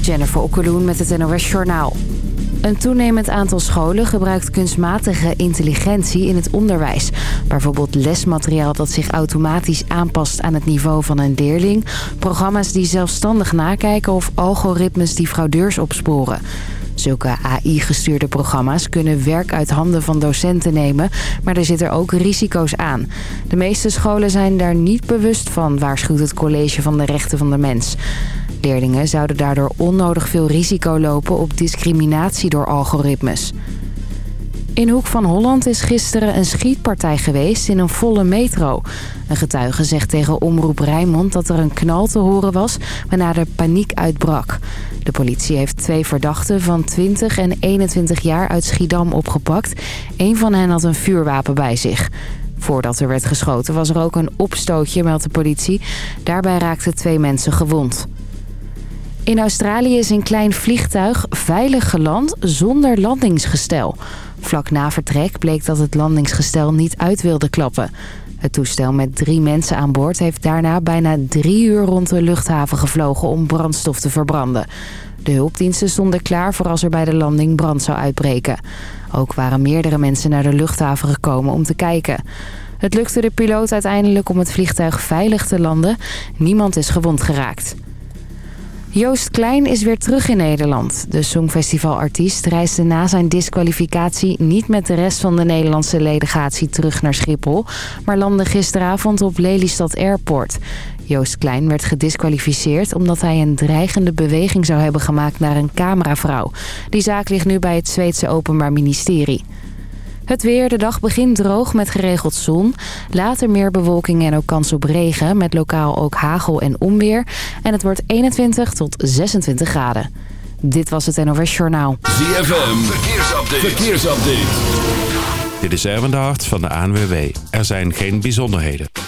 Jennifer Okkeloen met het NOS Journaal. Een toenemend aantal scholen gebruikt kunstmatige intelligentie in het onderwijs. Bijvoorbeeld lesmateriaal dat zich automatisch aanpast aan het niveau van een leerling... programma's die zelfstandig nakijken of algoritmes die fraudeurs opsporen. Zulke AI-gestuurde programma's kunnen werk uit handen van docenten nemen... maar er zitten ook risico's aan. De meeste scholen zijn daar niet bewust van, waarschuwt het College van de Rechten van de Mens. Leerlingen zouden daardoor onnodig veel risico lopen op discriminatie door algoritmes. In Hoek van Holland is gisteren een schietpartij geweest in een volle metro. Een getuige zegt tegen Omroep Rijnmond dat er een knal te horen was... waarna er paniek uitbrak. De politie heeft twee verdachten van 20 en 21 jaar uit Schiedam opgepakt. Eén van hen had een vuurwapen bij zich. Voordat er werd geschoten was er ook een opstootje, meldt de politie. Daarbij raakten twee mensen gewond. In Australië is een klein vliegtuig veilig geland zonder landingsgestel. Vlak na vertrek bleek dat het landingsgestel niet uit wilde klappen. Het toestel met drie mensen aan boord heeft daarna bijna drie uur rond de luchthaven gevlogen om brandstof te verbranden. De hulpdiensten stonden klaar voor als er bij de landing brand zou uitbreken. Ook waren meerdere mensen naar de luchthaven gekomen om te kijken. Het lukte de piloot uiteindelijk om het vliegtuig veilig te landen. Niemand is gewond geraakt. Joost Klein is weer terug in Nederland. De Songfestivalartiest reisde na zijn disqualificatie niet met de rest van de Nederlandse delegatie terug naar Schiphol... maar landde gisteravond op Lelystad Airport. Joost Klein werd gedisqualificeerd omdat hij een dreigende beweging zou hebben gemaakt naar een cameravrouw. Die zaak ligt nu bij het Zweedse Openbaar Ministerie. Het weer, de dag begint droog met geregeld zon. Later meer bewolking en ook kans op regen... met lokaal ook hagel en onweer. En het wordt 21 tot 26 graden. Dit was het NOS Journaal. ZFM, verkeersupdate. verkeersupdate. Dit is Erwin de Hart van de ANWB. Er zijn geen bijzonderheden.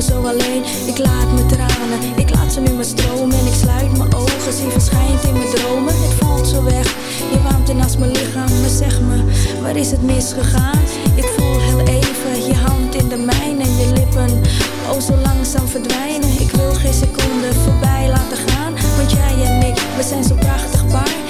Ik laat me tranen, ik laat ze nu maar stromen. En ik sluit mijn ogen, zie verschijnt in mijn dromen. Het voelt zo weg, je warmt in als mijn lichaam. Maar zeg me, waar is het misgegaan? Ik voel heel even je hand in de mijne. En je lippen, oh zo langzaam verdwijnen. Ik wil geen seconde voorbij laten gaan. Want jij en ik, we zijn zo prachtig paar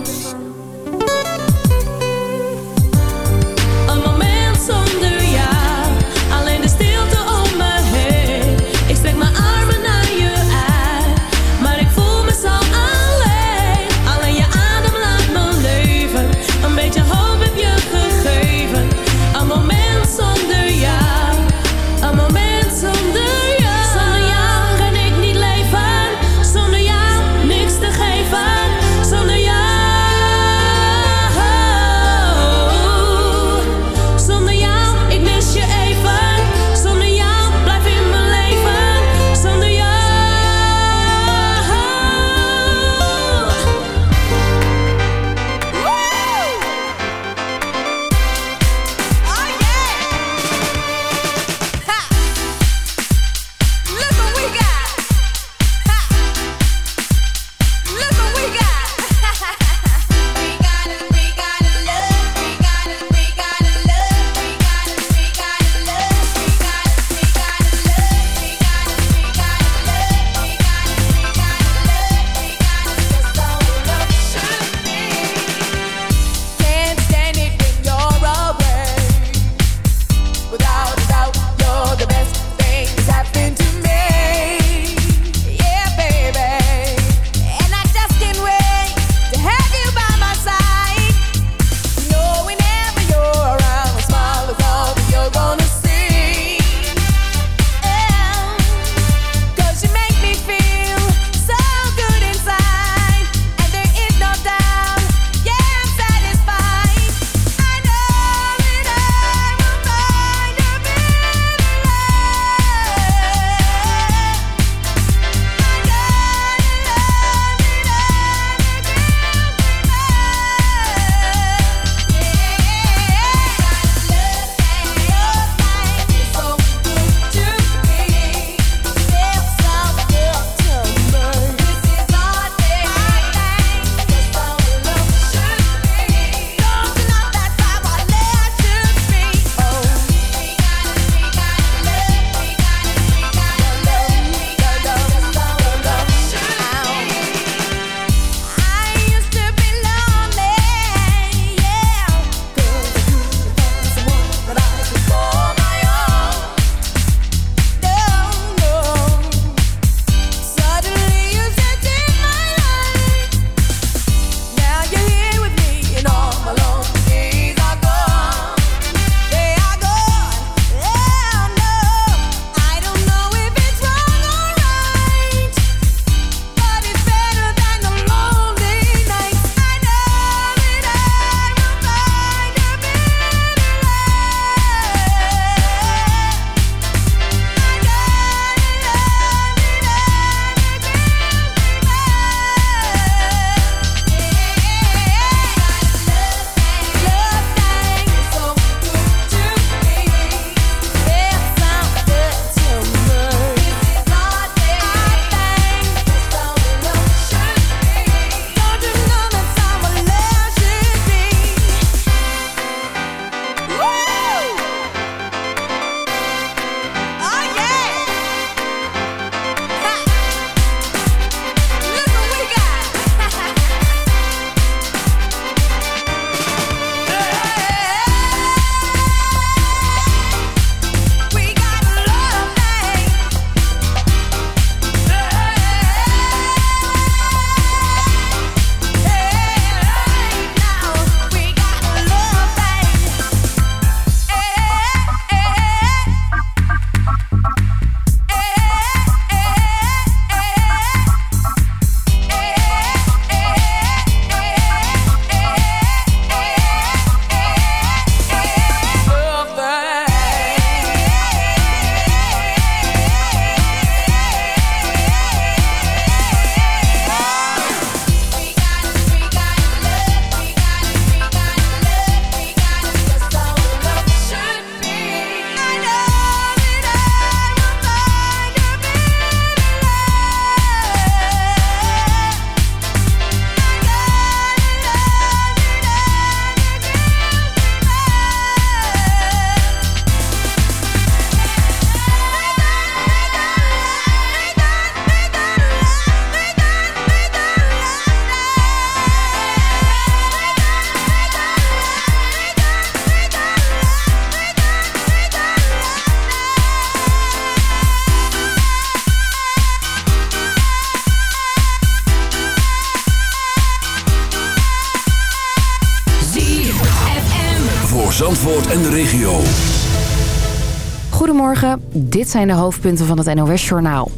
dit zijn de hoofdpunten van het NOS-journaal.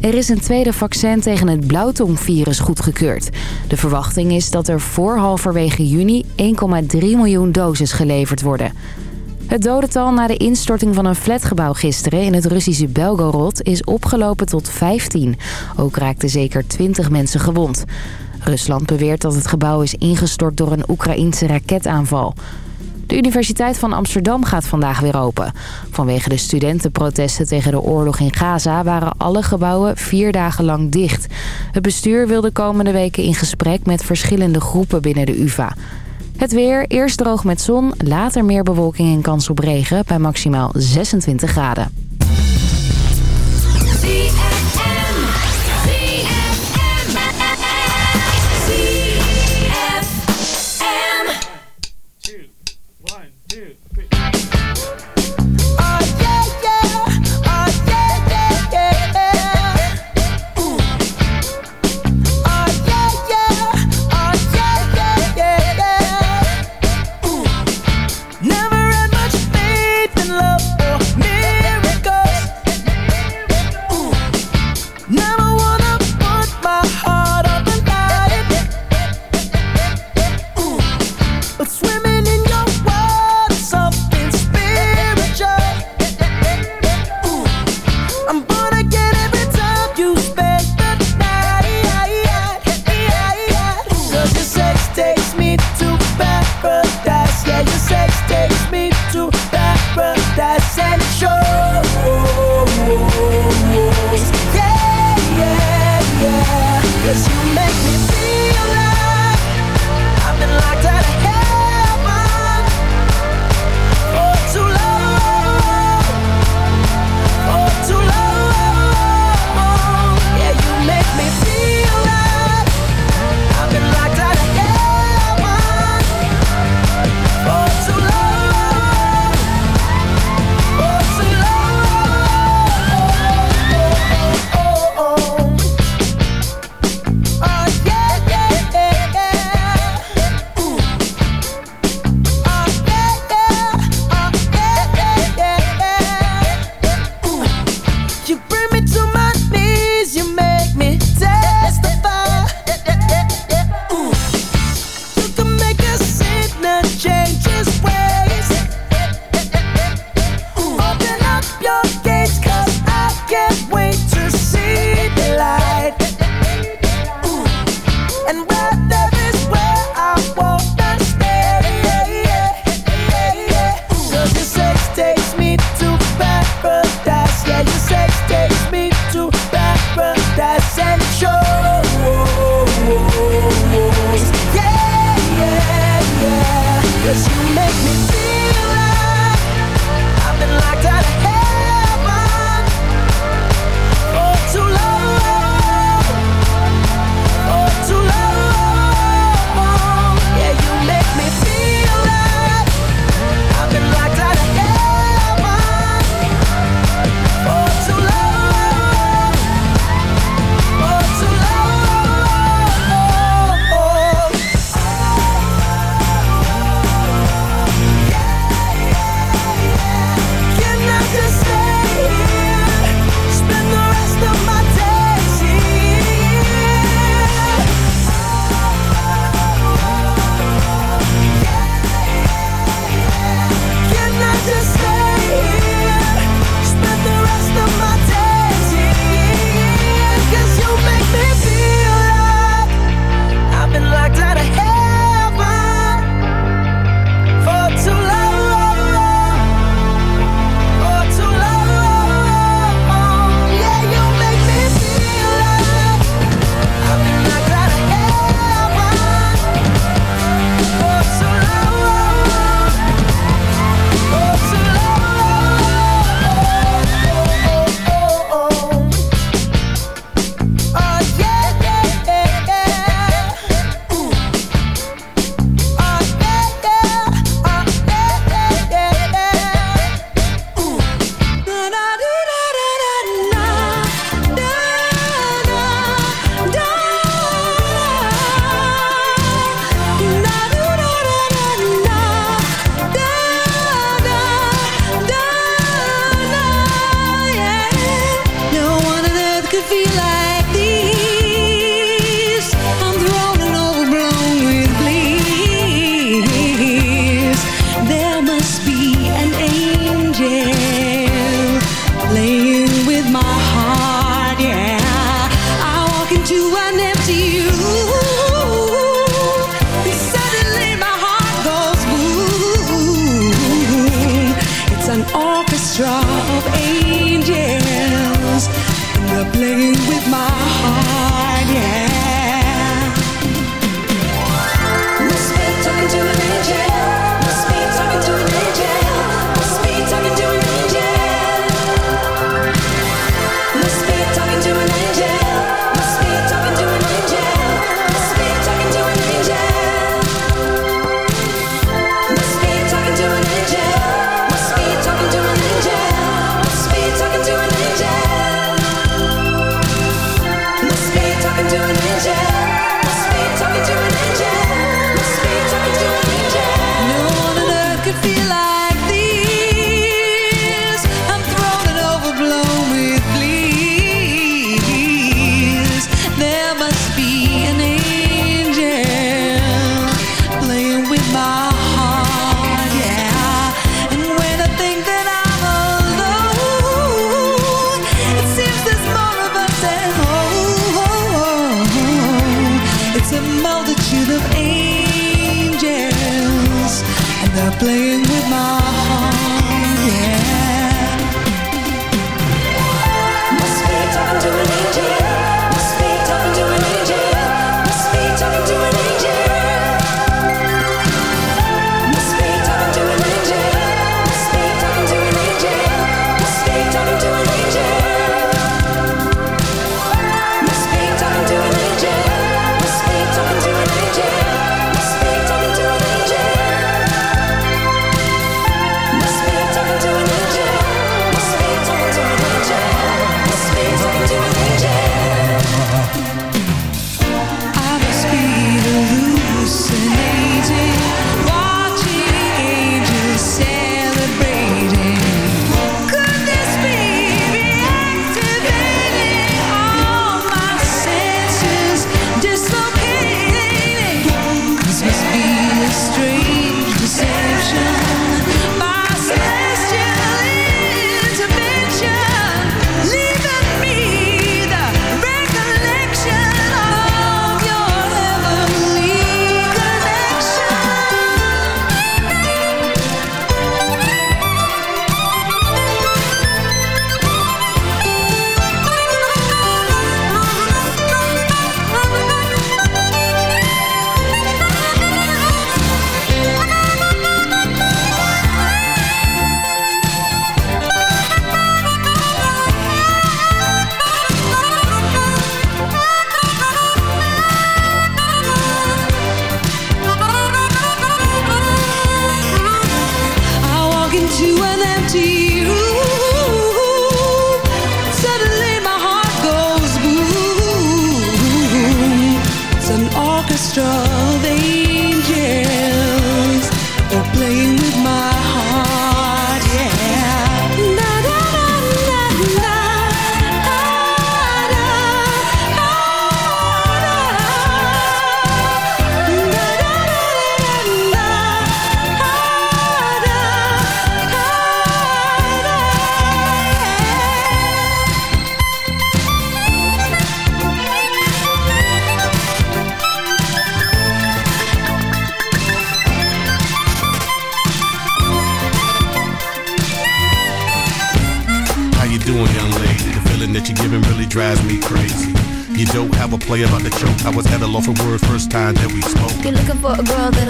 Er is een tweede vaccin tegen het blauwtongvirus goedgekeurd. De verwachting is dat er voor halverwege juni 1,3 miljoen doses geleverd worden. Het dodental na de instorting van een flatgebouw gisteren in het Russische Belgorod is opgelopen tot 15. Ook raakten zeker 20 mensen gewond. Rusland beweert dat het gebouw is ingestort door een Oekraïense raketaanval. De Universiteit van Amsterdam gaat vandaag weer open. Vanwege de studentenprotesten tegen de oorlog in Gaza waren alle gebouwen vier dagen lang dicht. Het bestuur wil de komende weken in gesprek met verschillende groepen binnen de UvA. Het weer, eerst droog met zon, later meer bewolking en kans op regen bij maximaal 26 graden.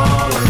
all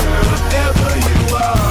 world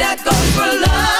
that goes for love.